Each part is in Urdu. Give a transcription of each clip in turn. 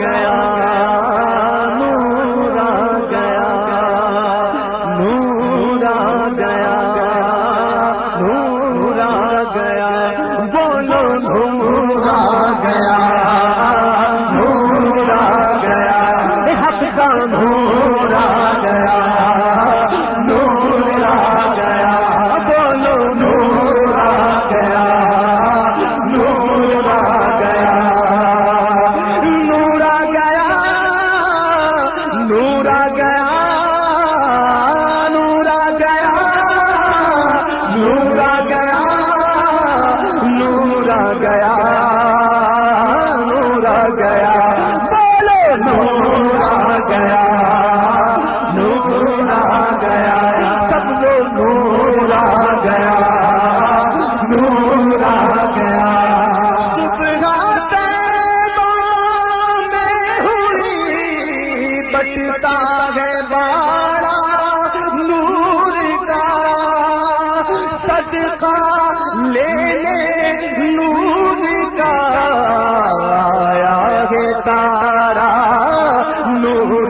گیا۔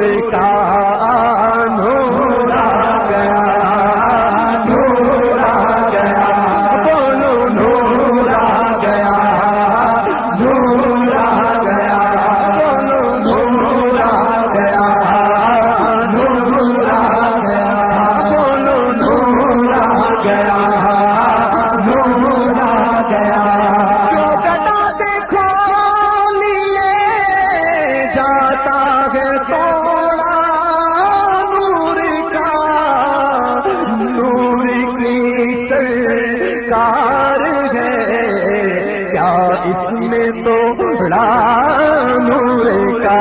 دیکھا اس میں تو نور کا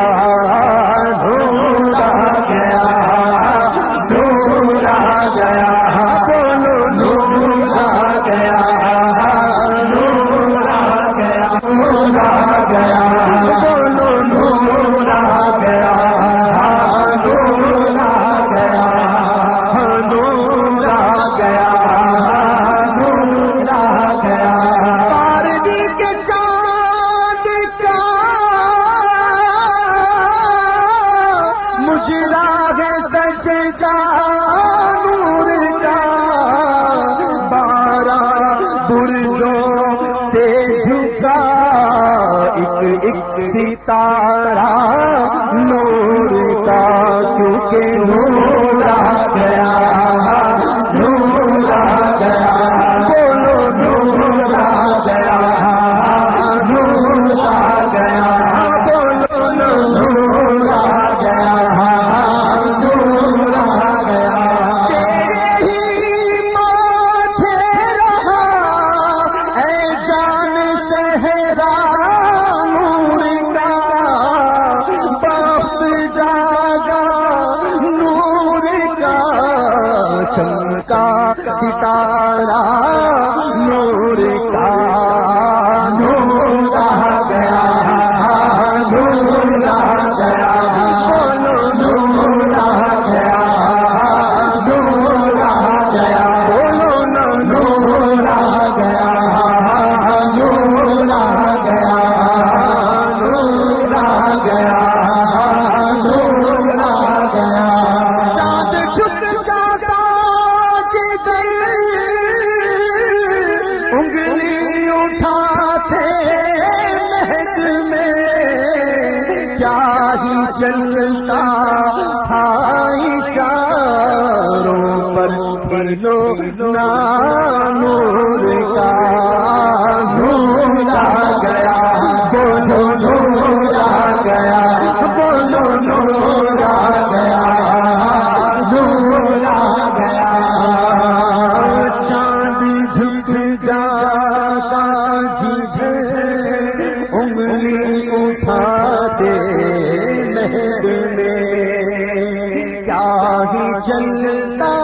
ایک ستارہ نو سیتا لو نور کا نورا گیا۔ بولو نورا گیا۔ بولو نورا گیا۔ نورا گیا۔ چاندی جھٹ جاتا جھٹ انگلی اٹھا دے مہد میں۔ کیا ہی چلتا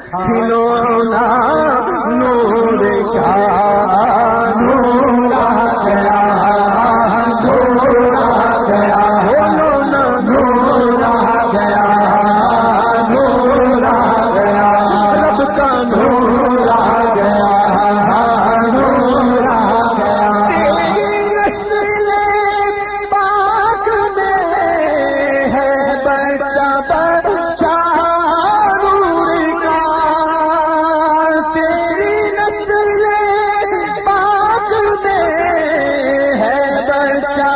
کھلونا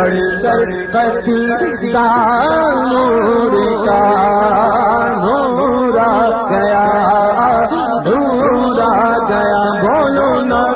بڑی نور کا نورا گیا دھورا گیا بولو نا۔